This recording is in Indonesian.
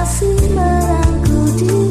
masih merangkul diri